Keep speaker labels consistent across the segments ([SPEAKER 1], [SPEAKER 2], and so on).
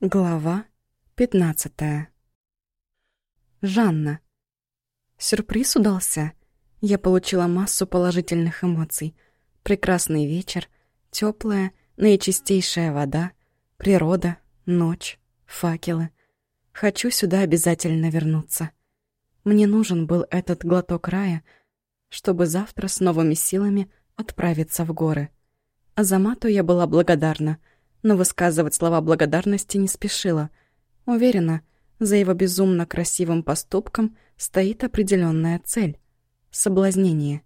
[SPEAKER 1] Глава 15 Жанна. Сюрприз удался. Я получила массу положительных эмоций. Прекрасный вечер, теплая, наичистейшая вода, природа, ночь, факелы. Хочу сюда обязательно вернуться. Мне нужен был этот глоток рая, чтобы завтра с новыми силами отправиться в горы. Азамату я была благодарна — но высказывать слова благодарности не спешила. Уверена, за его безумно красивым поступком стоит определенная цель — соблазнение.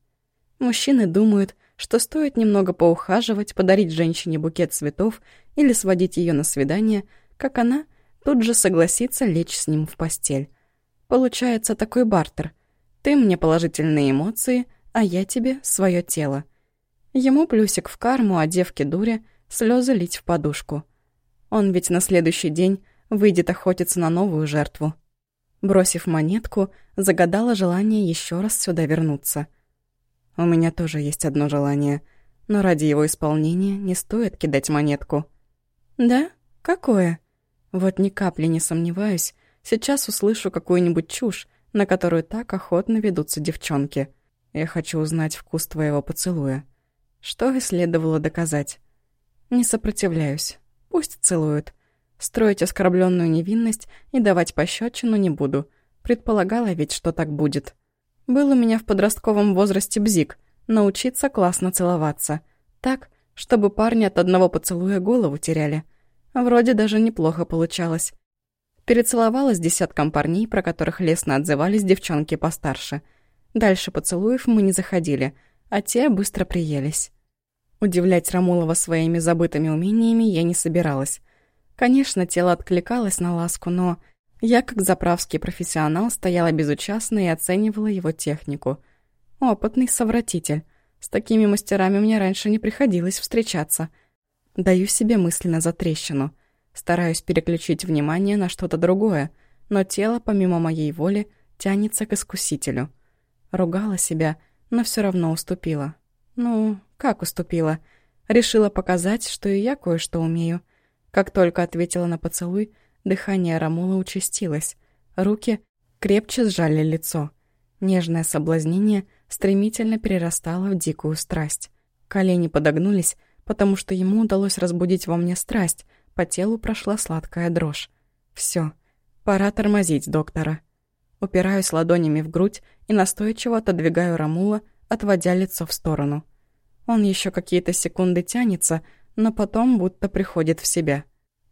[SPEAKER 1] Мужчины думают, что стоит немного поухаживать, подарить женщине букет цветов или сводить ее на свидание, как она тут же согласится лечь с ним в постель. Получается такой бартер. Ты мне положительные эмоции, а я тебе свое тело. Ему плюсик в карму, а девке дуре слезы лить в подушку. Он ведь на следующий день выйдет охотиться на новую жертву. Бросив монетку, загадала желание еще раз сюда вернуться. У меня тоже есть одно желание, но ради его исполнения не стоит кидать монетку. «Да? Какое?» Вот ни капли не сомневаюсь, сейчас услышу какую-нибудь чушь, на которую так охотно ведутся девчонки. Я хочу узнать вкус твоего поцелуя. Что и следовало доказать. Не сопротивляюсь. Пусть целуют. Строить оскорбленную невинность и давать пощечину не буду. Предполагала ведь, что так будет. Был у меня в подростковом возрасте бзик. Научиться классно целоваться. Так, чтобы парни от одного поцелуя голову теряли. Вроде даже неплохо получалось. Перецеловалась десятком парней, про которых лестно отзывались девчонки постарше. Дальше поцелуев мы не заходили, а те быстро приелись. Удивлять Рамулова своими забытыми умениями я не собиралась. Конечно, тело откликалось на ласку, но я, как заправский профессионал, стояла безучастно и оценивала его технику. Опытный совратитель. С такими мастерами мне раньше не приходилось встречаться. Даю себе мысленно за трещину. Стараюсь переключить внимание на что-то другое, но тело, помимо моей воли, тянется к искусителю. Ругала себя, но все равно уступила. Ну, как уступила? Решила показать, что и я кое-что умею. Как только ответила на поцелуй, дыхание Рамула участилось. Руки крепче сжали лицо. Нежное соблазнение стремительно перерастало в дикую страсть. Колени подогнулись, потому что ему удалось разбудить во мне страсть, по телу прошла сладкая дрожь. Все, пора тормозить доктора. Упираюсь ладонями в грудь и настойчиво отодвигаю Рамула, отводя лицо в сторону. Он еще какие-то секунды тянется, но потом будто приходит в себя.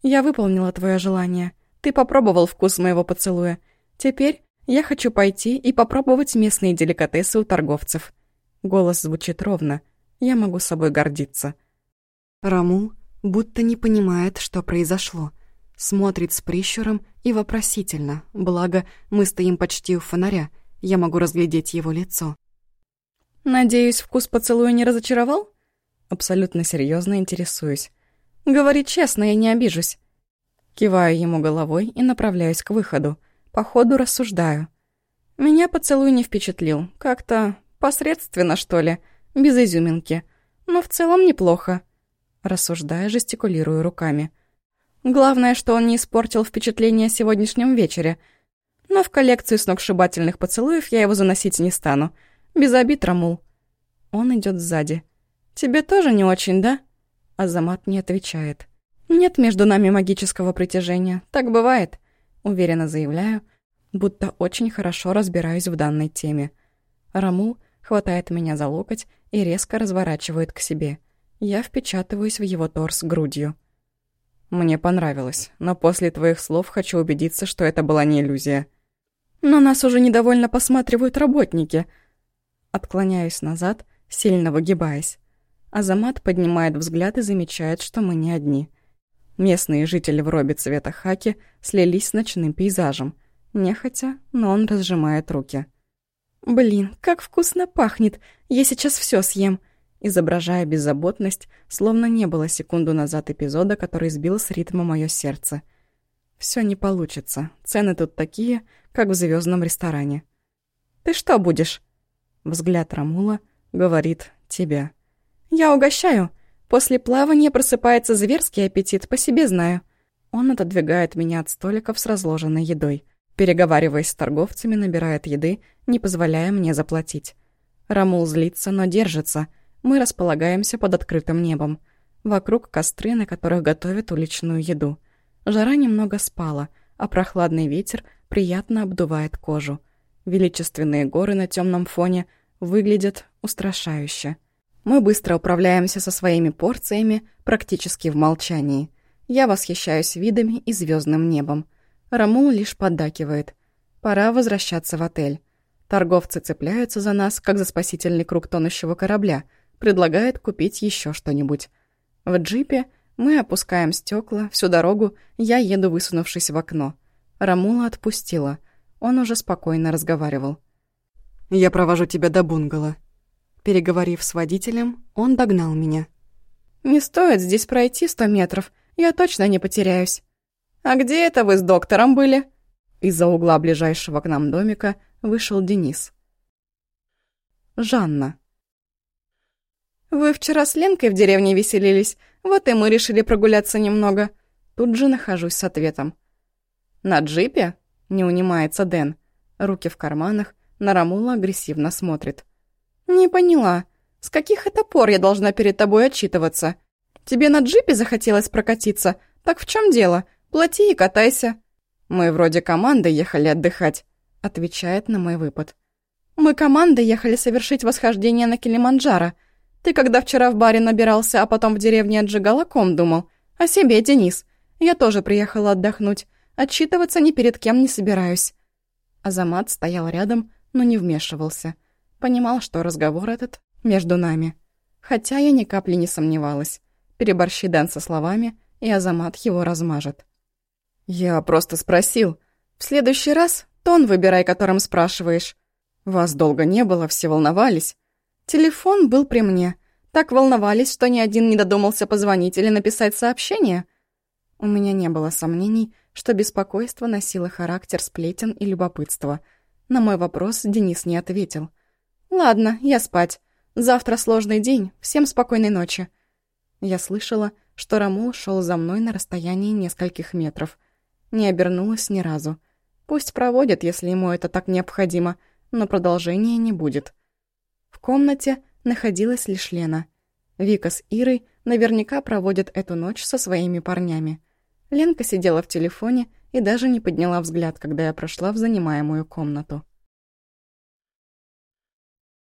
[SPEAKER 1] «Я выполнила твое желание. Ты попробовал вкус моего поцелуя. Теперь я хочу пойти и попробовать местные деликатесы у торговцев». Голос звучит ровно. Я могу собой гордиться. Рамул будто не понимает, что произошло. Смотрит с прищуром и вопросительно, благо мы стоим почти у фонаря, я могу разглядеть его лицо. «Надеюсь, вкус поцелуя не разочаровал?» Абсолютно серьезно интересуюсь. «Говори честно, я не обижусь». Киваю ему головой и направляюсь к выходу. По ходу рассуждаю. Меня поцелуй не впечатлил. Как-то посредственно, что ли, без изюминки. Но в целом неплохо. Рассуждая, жестикулирую руками. Главное, что он не испортил впечатление о сегодняшнем вечере. Но в коллекцию сногсшибательных поцелуев я его заносить не стану. Без обид, Рамул. Он идет сзади. Тебе тоже не очень, да? Азамат не отвечает. Нет между нами магического притяжения. Так бывает. Уверенно заявляю, будто очень хорошо разбираюсь в данной теме. Рамул хватает меня за локоть и резко разворачивает к себе. Я впечатываюсь в его торс грудью. Мне понравилось, но после твоих слов хочу убедиться, что это была не иллюзия. Но нас уже недовольно посматривают работники — Отклоняюсь назад, сильно выгибаясь. Азамат поднимает взгляд и замечает, что мы не одни. Местные жители в робе цвета хаки слились с ночным пейзажем. Нехотя, но он разжимает руки. «Блин, как вкусно пахнет! Я сейчас все съем!» Изображая беззаботность, словно не было секунду назад эпизода, который сбил с ритма мое сердце. Все не получится. Цены тут такие, как в звездном ресторане. «Ты что будешь?» Взгляд Рамула говорит «тебя». «Я угощаю. После плавания просыпается зверский аппетит, по себе знаю». Он отодвигает меня от столиков с разложенной едой. Переговариваясь с торговцами, набирает еды, не позволяя мне заплатить. Рамул злится, но держится. Мы располагаемся под открытым небом. Вокруг костры, на которых готовят уличную еду. Жара немного спала, а прохладный ветер приятно обдувает кожу. Величественные горы на темном фоне выглядят устрашающе. Мы быстро управляемся со своими порциями, практически в молчании. Я восхищаюсь видами и звездным небом. Рамул лишь поддакивает. Пора возвращаться в отель. Торговцы цепляются за нас, как за спасительный круг тонущего корабля, предлагает купить еще что-нибудь. В джипе мы опускаем стекла, всю дорогу я еду, высунувшись в окно. Рамула отпустила. Он уже спокойно разговаривал. «Я провожу тебя до бунгало». Переговорив с водителем, он догнал меня. «Не стоит здесь пройти сто метров, я точно не потеряюсь». «А где это вы с доктором были?» Из-за угла ближайшего к нам домика вышел Денис. Жанна. «Вы вчера с Ленкой в деревне веселились, вот и мы решили прогуляться немного». Тут же нахожусь с ответом. «На джипе?» — не унимается Дэн. Руки в карманах, на Рамула агрессивно смотрит. «Не поняла. С каких это пор я должна перед тобой отчитываться? Тебе на джипе захотелось прокатиться? Так в чем дело? Плати и катайся». «Мы вроде команды ехали отдыхать», — отвечает на мой выпад. «Мы командой ехали совершить восхождение на Килиманджаро. Ты когда вчера в баре набирался, а потом в деревне отжигал, о ком думал? О себе, Денис. Я тоже приехала отдохнуть. Отчитываться ни перед кем не собираюсь». Азамат стоял рядом, но не вмешивался. Понимал, что разговор этот между нами. Хотя я ни капли не сомневалась. Переборщи Дэн со словами, и Азамат его размажет. «Я просто спросил. В следующий раз тон выбирай, которым спрашиваешь. Вас долго не было, все волновались. Телефон был при мне. Так волновались, что ни один не додумался позвонить или написать сообщение. У меня не было сомнений, что беспокойство носило характер сплетен и любопытства. На мой вопрос Денис не ответил. «Ладно, я спать. Завтра сложный день. Всем спокойной ночи». Я слышала, что Рамул шел за мной на расстоянии нескольких метров. Не обернулась ни разу. Пусть проводит, если ему это так необходимо, но продолжения не будет. В комнате находилась лишь Лена. Вика с Ирой наверняка проводят эту ночь со своими парнями. Ленка сидела в телефоне и даже не подняла взгляд, когда я прошла в занимаемую комнату.